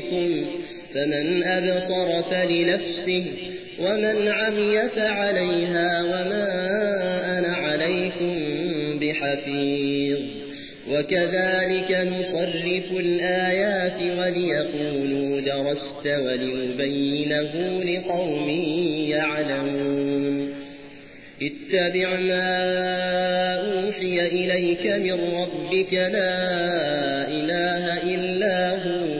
ربكم فمن أبصر فلنفسه ومن عمي فعليها وما أنا عليكم بحفيظ. وكذلك نصرف الآيات وليقولوا درست ولنبينه لقوم يعلمون. اتبع ما أوحي إليك من ربك لا إله إلا هو.